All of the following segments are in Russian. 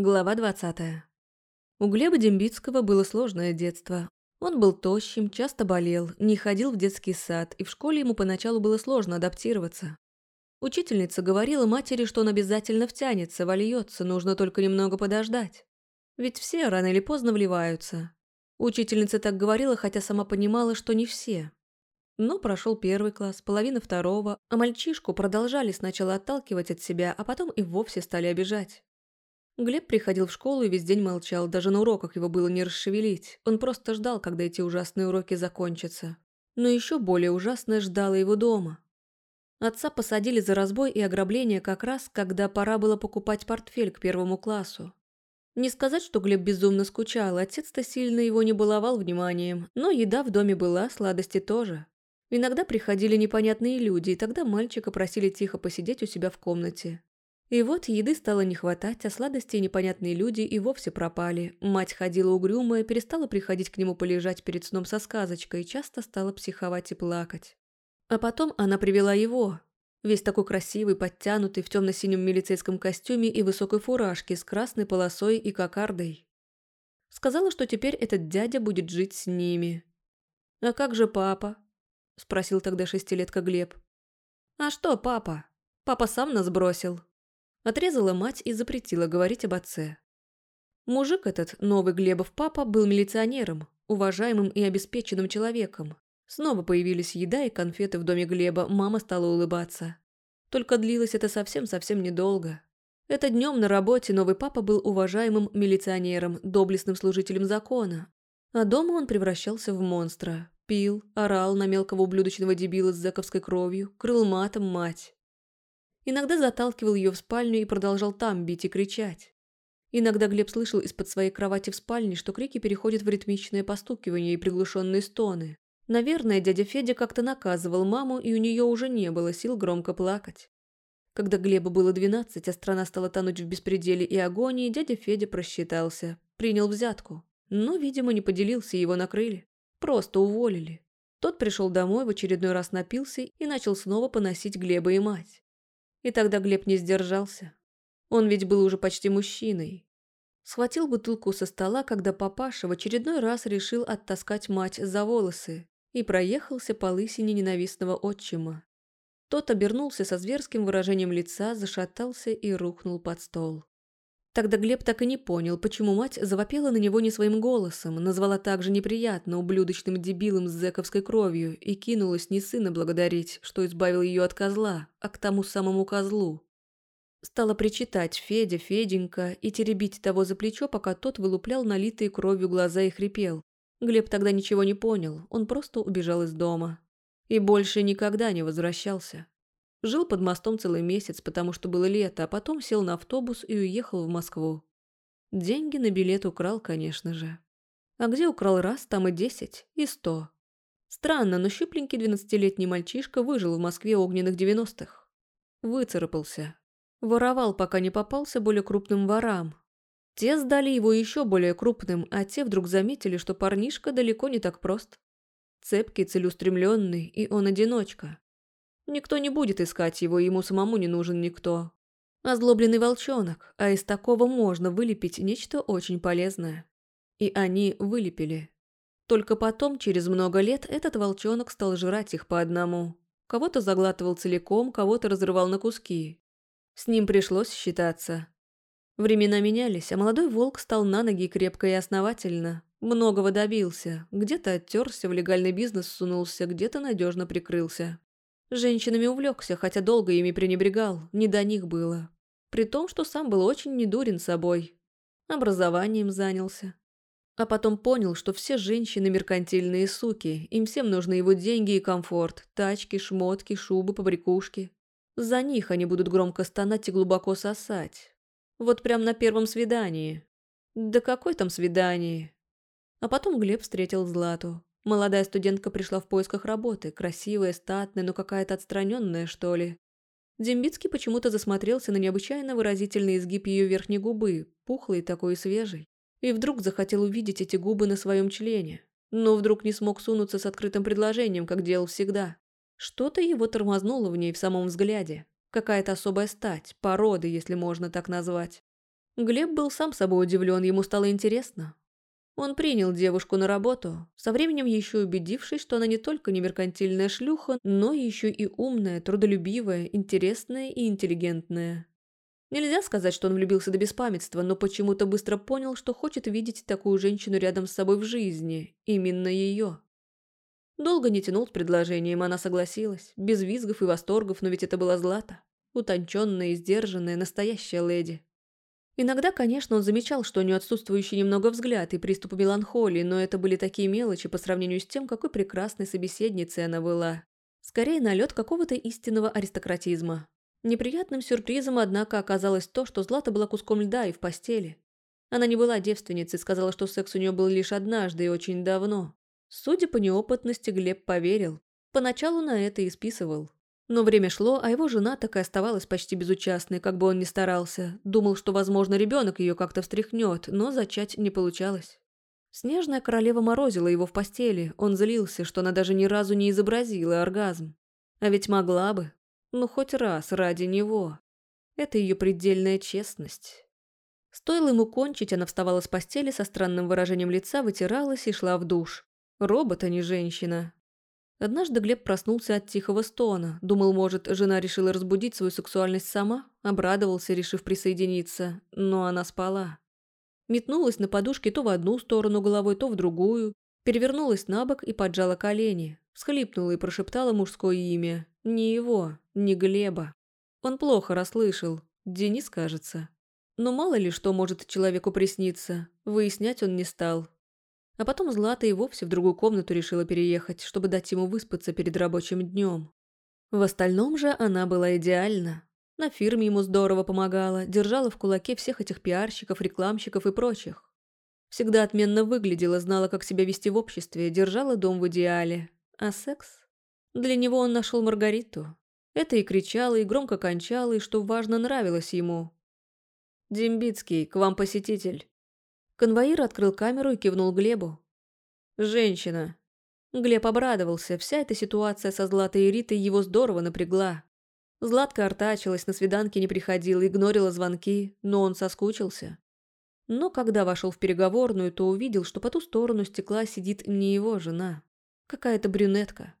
Глава 20. У Глеба Дембицкого было сложное детство. Он был тощим, часто болел, не ходил в детский сад, и в школе ему поначалу было сложно адаптироваться. Учительница говорила матери, что он обязательно втянется, вольется, нужно только немного подождать. Ведь все рано или поздно вливаются. Учительница так говорила, хотя сама понимала, что не все. Но прошел первый класс, половина второго, а мальчишку продолжали сначала отталкивать от себя, а потом и вовсе стали обижать. Глеб приходил в школу и весь день молчал, даже на уроках его было не расшевелить. Он просто ждал, когда эти ужасные уроки закончатся. Но еще более ужасное ждало его дома. Отца посадили за разбой и ограбление как раз, когда пора было покупать портфель к первому классу. Не сказать, что Глеб безумно скучал, отец-то сильно его не баловал вниманием, но еда в доме была, сладости тоже. Иногда приходили непонятные люди, и тогда мальчика просили тихо посидеть у себя в комнате. И вот еды стало не хватать, а сладости и непонятные люди и вовсе пропали. Мать ходила угрюмая, перестала приходить к нему полежать перед сном со сказочкой, часто стала психовать и плакать. А потом она привела его, весь такой красивый, подтянутый, в темно-синем милицейском костюме и высокой фуражке с красной полосой и кокардой. Сказала, что теперь этот дядя будет жить с ними. «А как же папа?» – спросил тогда шестилетка Глеб. «А что папа? Папа сам нас бросил», Отрезала мать и запретила говорить об отце. Мужик этот, новый Глебов папа, был милиционером, уважаемым и обеспеченным человеком. Снова появились еда и конфеты в доме Глеба, мама стала улыбаться. Только длилось это совсем-совсем недолго. Это днем на работе новый папа был уважаемым милиционером, доблестным служителем закона. А дома он превращался в монстра. Пил, орал на мелкого ублюдочного дебила с зэковской кровью, крыл матом мать. Иногда заталкивал ее в спальню и продолжал там бить и кричать. Иногда Глеб слышал из-под своей кровати в спальне, что крики переходят в ритмичное постукивание и приглушенные стоны. Наверное, дядя Федя как-то наказывал маму, и у нее уже не было сил громко плакать. Когда Глебу было 12, а страна стала тонуть в беспределе и агонии, дядя Федя просчитался, принял взятку. Но, видимо, не поделился, его накрыли. Просто уволили. Тот пришел домой, в очередной раз напился и начал снова поносить Глеба и мать. И тогда Глеб не сдержался. Он ведь был уже почти мужчиной. Схватил бутылку со стола, когда папаша в очередной раз решил оттаскать мать за волосы и проехался по лысине ненавистного отчима. Тот обернулся со зверским выражением лица, зашатался и рухнул под стол. Тогда Глеб так и не понял, почему мать завопела на него не своим голосом, назвала также неприятно ублюдочным дебилом с зэковской кровью и кинулась не сына благодарить, что избавил ее от козла, а к тому самому козлу. Стала причитать Федя, Феденька и теребить того за плечо, пока тот вылуплял налитые кровью глаза и хрипел. Глеб тогда ничего не понял, он просто убежал из дома. И больше никогда не возвращался. Жил под мостом целый месяц, потому что было лето, а потом сел на автобус и уехал в Москву. Деньги на билет украл, конечно же. А где украл раз, там и десять, и сто. Странно, но щупленький двенадцатилетний мальчишка выжил в Москве огненных девяностых. Выцарапался. Воровал, пока не попался более крупным ворам. Те сдали его еще более крупным, а те вдруг заметили, что парнишка далеко не так прост. Цепкий, целеустремленный, и он одиночка. Никто не будет искать его, ему самому не нужен никто. Озлобленный волчонок, а из такого можно вылепить нечто очень полезное. И они вылепили. Только потом, через много лет, этот волчонок стал жрать их по одному. Кого-то заглатывал целиком, кого-то разрывал на куски. С ним пришлось считаться. Времена менялись, а молодой волк стал на ноги крепко и основательно. Многого добился. Где-то оттерся, в легальный бизнес сунулся, где-то надежно прикрылся. Женщинами увлекся, хотя долго ими пренебрегал, не до них было. При том, что сам был очень недурен собой. Образованием занялся. А потом понял, что все женщины меркантильные суки, им всем нужны его деньги и комфорт, тачки, шмотки, шубы, побрякушки. За них они будут громко стонать и глубоко сосать. Вот прям на первом свидании. Да какой там свидании? А потом Глеб встретил Злату. Молодая студентка пришла в поисках работы, красивая, статная, но какая-то отстраненная, что ли. Дембицкий почему-то засмотрелся на необычайно выразительный изгиб ее верхней губы, пухлый такой и свежий. И вдруг захотел увидеть эти губы на своем члене. Но вдруг не смог сунуться с открытым предложением, как делал всегда. Что-то его тормознуло в ней в самом взгляде. Какая-то особая стать, порода, если можно так назвать. Глеб был сам собой удивлен, ему стало интересно. Он принял девушку на работу, со временем еще убедившись, что она не только не меркантильная шлюха, но еще и умная, трудолюбивая, интересная и интеллигентная. Нельзя сказать, что он влюбился до беспамятства, но почему-то быстро понял, что хочет видеть такую женщину рядом с собой в жизни, именно ее. Долго не тянул с предложением, она согласилась, без визгов и восторгов, но ведь это была Злата, утонченная и сдержанная, настоящая леди. Иногда, конечно, он замечал, что у нее отсутствующий немного взгляд и приступы меланхолии, но это были такие мелочи по сравнению с тем, какой прекрасной собеседницей она была. Скорее, налет какого-то истинного аристократизма. Неприятным сюрпризом, однако, оказалось то, что Злата была куском льда и в постели. Она не была девственницей, сказала, что секс у нее был лишь однажды и очень давно. Судя по неопытности, Глеб поверил. Поначалу на это и списывал. Но время шло, а его жена так и оставалась почти безучастной, как бы он ни старался. Думал, что, возможно, ребенок ее как-то встряхнет, но зачать не получалось. Снежная королева морозила его в постели. Он злился, что она даже ни разу не изобразила оргазм. А ведь могла бы. Ну, хоть раз ради него. Это ее предельная честность. Стоило ему кончить, она вставала с постели со странным выражением лица, вытиралась и шла в душ. Робот, а не женщина. Однажды Глеб проснулся от тихого стона. Думал, может, жена решила разбудить свою сексуальность сама? Обрадовался, решив присоединиться. Но она спала. Метнулась на подушке то в одну сторону головой, то в другую. Перевернулась на бок и поджала колени. Всхлипнула и прошептала мужское имя. Не его, не Глеба. Он плохо расслышал. Денис, кажется. Но мало ли что может человеку присниться. Выяснять он не стал. А потом Злата и вовсе в другую комнату решила переехать, чтобы дать ему выспаться перед рабочим днем. В остальном же она была идеальна. На фирме ему здорово помогала, держала в кулаке всех этих пиарщиков, рекламщиков и прочих. Всегда отменно выглядела, знала, как себя вести в обществе, держала дом в идеале. А секс? Для него он нашел Маргариту. Это и кричала, и громко кончала, и, что важно, нравилось ему. «Дембицкий, к вам посетитель». Конвоир открыл камеру и кивнул Глебу. «Женщина». Глеб обрадовался, вся эта ситуация со Златой и Ритой его здорово напрягла. Златка артачилась, на свиданки не приходила, игнорила звонки, но он соскучился. Но когда вошел в переговорную, то увидел, что по ту сторону стекла сидит не его жена. Какая-то брюнетка.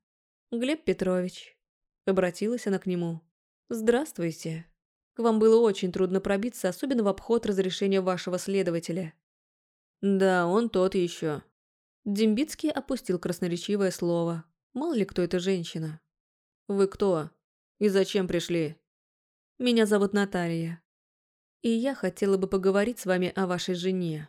«Глеб Петрович». Обратилась она к нему. «Здравствуйте. К вам было очень трудно пробиться, особенно в обход разрешения вашего следователя. Да, он тот еще. Дембицкий опустил красноречивое слово. Мало ли кто эта женщина. Вы кто? И зачем пришли? Меня зовут Наталья. И я хотела бы поговорить с вами о вашей жене.